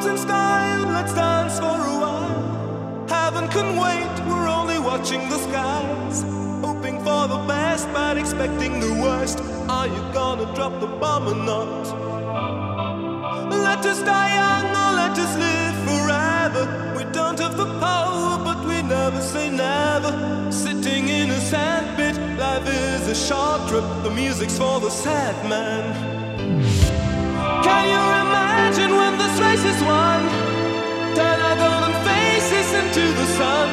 clothes in style, let's dance for a while. Heaven can wait, we're only watching the skies. Hoping for the best, but expecting the worst. Are you gonna drop the bomb or not? Let us die young or let us live forever. We don't have the power, but we never say never. Sitting in a sandpit, life is a short trip. The music's for the sad man. Can you imagine when this race is won? Turn our golden faces into the sun.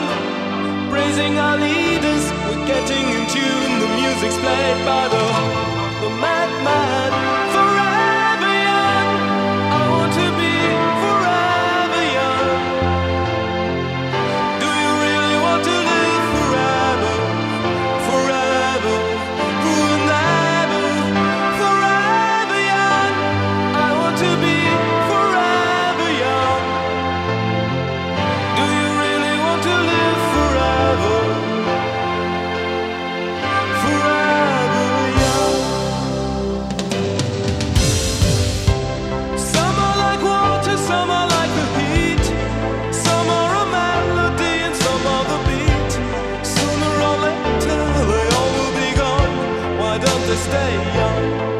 Praising our leaders, we're getting in tune. The music's played by the, the stay young.